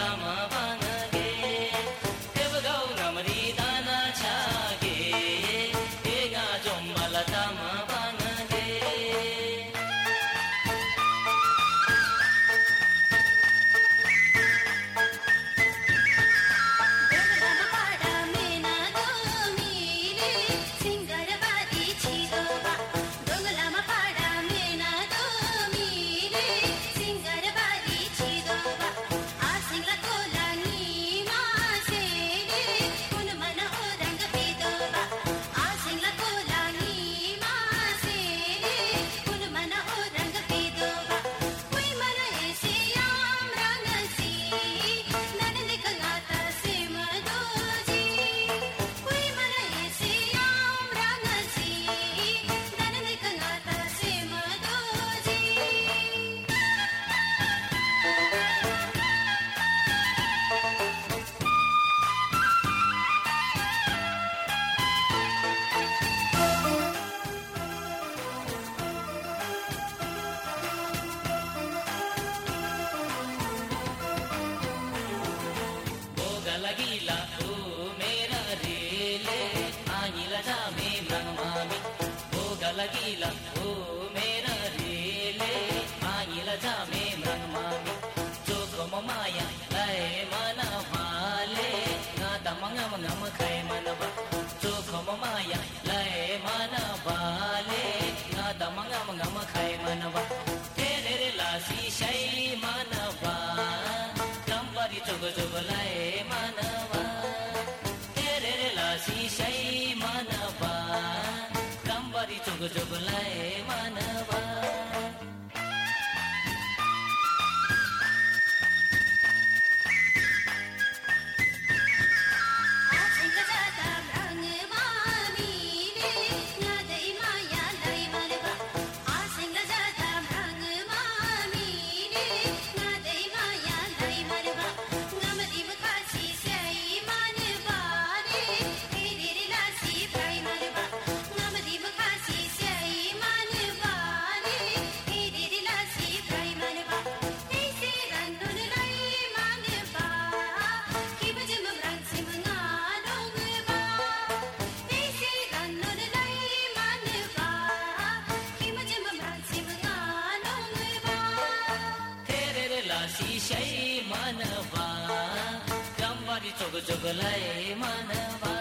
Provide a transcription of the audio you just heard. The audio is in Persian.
नमः águila 走过这份累。జొగుజొగులై మనవా